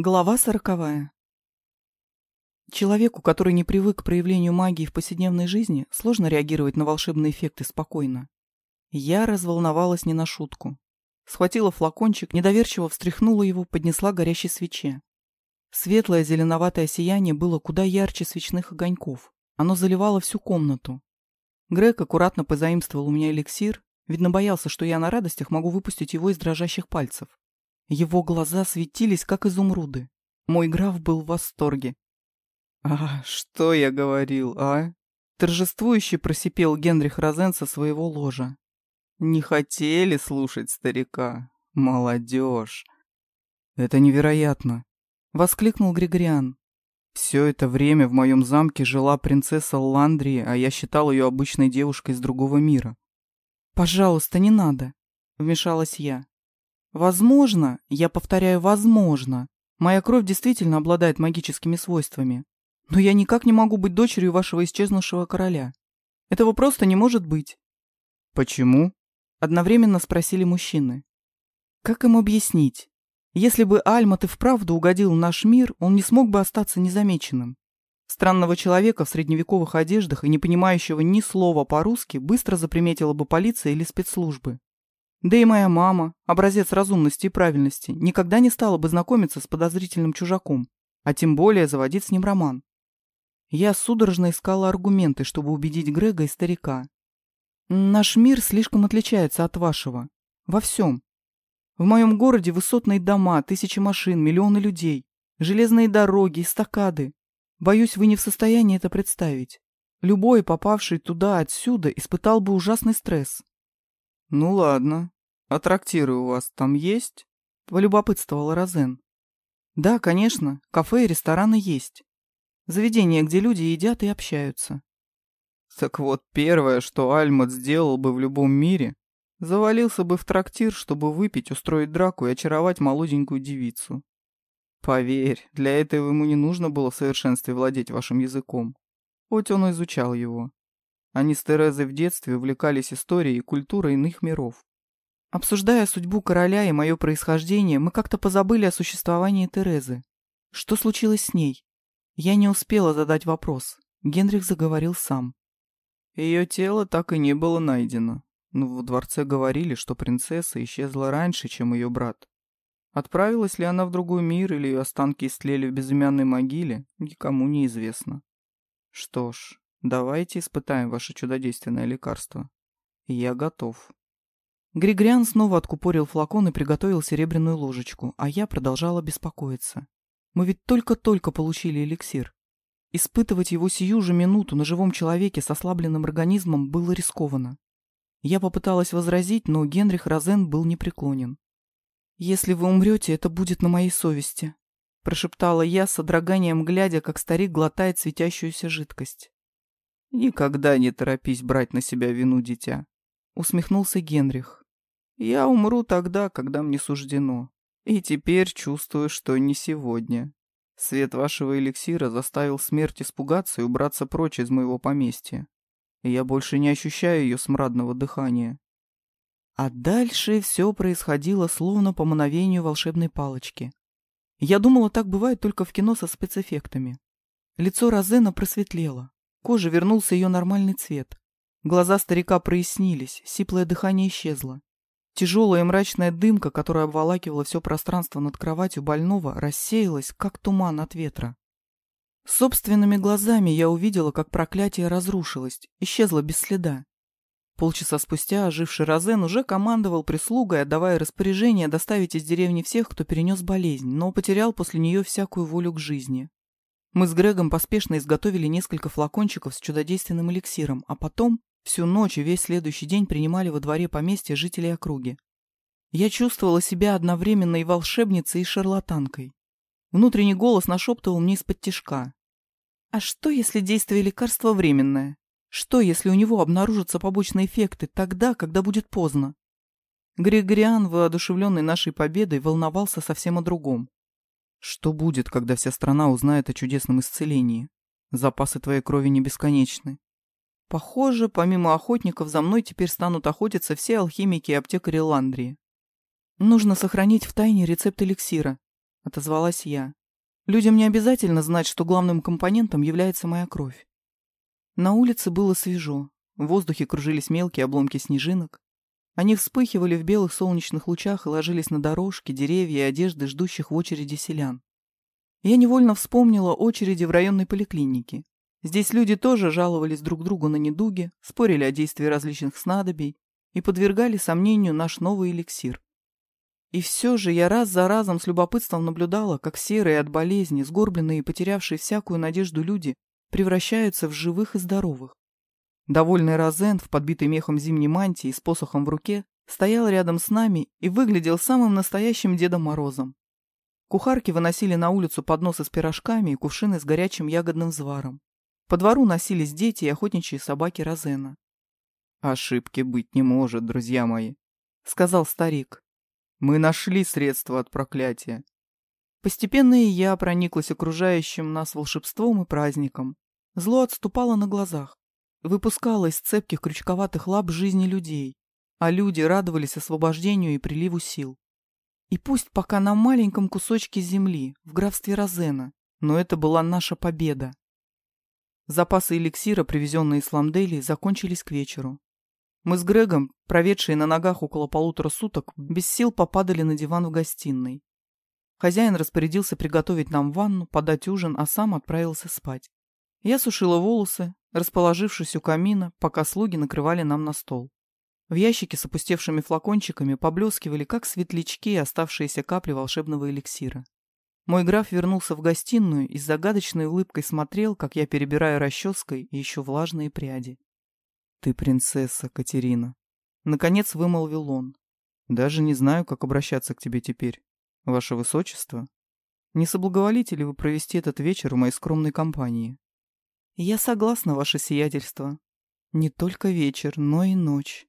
Глава сороковая. Человеку, который не привык к проявлению магии в повседневной жизни, сложно реагировать на волшебные эффекты спокойно. Я разволновалась не на шутку. Схватила флакончик, недоверчиво встряхнула его, поднесла горящей свече. Светлое зеленоватое сияние было куда ярче свечных огоньков. Оно заливало всю комнату. Грег аккуратно позаимствовал у меня эликсир, видно боялся, что я на радостях могу выпустить его из дрожащих пальцев. Его глаза светились, как изумруды. Мой граф был в восторге. «А, что я говорил, а?» Торжествующе просипел Генрих Розен со своего ложа. «Не хотели слушать старика? Молодежь!» «Это невероятно!» — воскликнул Григориан. «Все это время в моем замке жила принцесса Ландрии, а я считал ее обычной девушкой из другого мира». «Пожалуйста, не надо!» — вмешалась я. Возможно, я повторяю, возможно, моя кровь действительно обладает магическими свойствами. Но я никак не могу быть дочерью вашего исчезнувшего короля. Этого просто не может быть. Почему? Одновременно спросили мужчины. Как им объяснить? Если бы Альмат и вправду угодил в наш мир, он не смог бы остаться незамеченным. Странного человека в средневековых одеждах и не понимающего ни слова по-русски быстро заприметила бы полиция или спецслужбы. Да и моя мама, образец разумности и правильности, никогда не стала бы знакомиться с подозрительным чужаком, а тем более заводить с ним роман. Я судорожно искала аргументы, чтобы убедить Грега и старика. Наш мир слишком отличается от вашего. Во всем. В моем городе высотные дома, тысячи машин, миллионы людей, железные дороги, эстакады. Боюсь, вы не в состоянии это представить. Любой, попавший туда отсюда, испытал бы ужасный стресс. «Ну ладно. А трактиры у вас там есть?» — полюбопытствовала Розен. «Да, конечно. Кафе и рестораны есть. Заведения, где люди едят и общаются». «Так вот, первое, что Альмат сделал бы в любом мире, завалился бы в трактир, чтобы выпить, устроить драку и очаровать молоденькую девицу. Поверь, для этого ему не нужно было в совершенстве владеть вашим языком. Хоть он изучал его. Они с Терезой в детстве увлекались историей и культурой иных миров. Обсуждая судьбу короля и мое происхождение, мы как-то позабыли о существовании Терезы. Что случилось с ней? Я не успела задать вопрос. Генрих заговорил сам. Ее тело так и не было найдено. Но в дворце говорили, что принцесса исчезла раньше, чем ее брат. Отправилась ли она в другой мир или ее останки истлели в безымянной могиле, никому не известно. Что ж, Давайте испытаем ваше чудодейственное лекарство. Я готов. Григориан снова откупорил флакон и приготовил серебряную ложечку, а я продолжала беспокоиться. Мы ведь только-только получили эликсир. Испытывать его сию же минуту на живом человеке с ослабленным организмом было рискованно. Я попыталась возразить, но Генрих Розен был непреклонен. «Если вы умрете, это будет на моей совести», — прошептала я, с содроганием глядя, как старик глотает светящуюся жидкость. «Никогда не торопись брать на себя вину, дитя», — усмехнулся Генрих. «Я умру тогда, когда мне суждено. И теперь чувствую, что не сегодня. Свет вашего эликсира заставил смерть испугаться и убраться прочь из моего поместья. Я больше не ощущаю ее смрадного дыхания». А дальше все происходило словно по мановению волшебной палочки. Я думала, так бывает только в кино со спецэффектами. Лицо Розена просветлело коже вернулся ее нормальный цвет. Глаза старика прояснились, сиплое дыхание исчезло. Тяжелая и мрачная дымка, которая обволакивала все пространство над кроватью больного, рассеялась, как туман от ветра. Собственными глазами я увидела, как проклятие разрушилось, исчезло без следа. Полчаса спустя оживший Розен уже командовал прислугой, отдавая распоряжение доставить из деревни всех, кто перенес болезнь, но потерял после нее всякую волю к жизни. Мы с Грегом поспешно изготовили несколько флакончиков с чудодейственным эликсиром, а потом всю ночь и весь следующий день принимали во дворе поместья жителей округи. Я чувствовала себя одновременно и волшебницей, и шарлатанкой. Внутренний голос нашептывал мне из-под тишка. А что, если действие лекарства временное? Что, если у него обнаружатся побочные эффекты тогда, когда будет поздно? Григориан, воодушевленный нашей победой, волновался совсем о другом. Что будет, когда вся страна узнает о чудесном исцелении? Запасы твоей крови не бесконечны. Похоже, помимо охотников, за мной теперь станут охотиться все алхимики и аптекари Ландрии. Нужно сохранить в тайне рецепт эликсира, отозвалась я. Людям не обязательно знать, что главным компонентом является моя кровь. На улице было свежо, в воздухе кружились мелкие обломки снежинок. Они вспыхивали в белых солнечных лучах и ложились на дорожки, деревья и одежды ждущих в очереди селян. Я невольно вспомнила очереди в районной поликлинике. Здесь люди тоже жаловались друг другу на недуги, спорили о действии различных снадобий и подвергали сомнению наш новый эликсир. И все же я раз за разом с любопытством наблюдала, как серые от болезни, сгорбленные и потерявшие всякую надежду люди превращаются в живых и здоровых. Довольный Розен в подбитой мехом зимней мантии с посохом в руке стоял рядом с нами и выглядел самым настоящим Дедом Морозом. Кухарки выносили на улицу подносы с пирожками и кувшины с горячим ягодным зваром. По двору носились дети и охотничьи собаки Розена. «Ошибки быть не может, друзья мои», — сказал старик. «Мы нашли средства от проклятия». Постепенно и я прониклась окружающим нас волшебством и праздником. Зло отступало на глазах, выпускало из цепких крючковатых лап жизни людей, а люди радовались освобождению и приливу сил. И пусть пока на маленьком кусочке земли, в графстве Розена, но это была наша победа. Запасы эликсира, привезенные из Ламдели, закончились к вечеру. Мы с Грегом, проведшие на ногах около полутора суток, без сил попадали на диван в гостиной. Хозяин распорядился приготовить нам ванну, подать ужин, а сам отправился спать. Я сушила волосы, расположившись у камина, пока слуги накрывали нам на стол. В ящике с опустевшими флакончиками поблескивали, как светлячки, оставшиеся капли волшебного эликсира. Мой граф вернулся в гостиную и с загадочной улыбкой смотрел, как я перебираю расческой еще влажные пряди. «Ты принцесса, Катерина!» Наконец вымолвил он. «Даже не знаю, как обращаться к тебе теперь. Ваше Высочество, не соблаговолите ли вы провести этот вечер в моей скромной компании?» «Я согласна, ваше сиятельство. Не только вечер, но и ночь».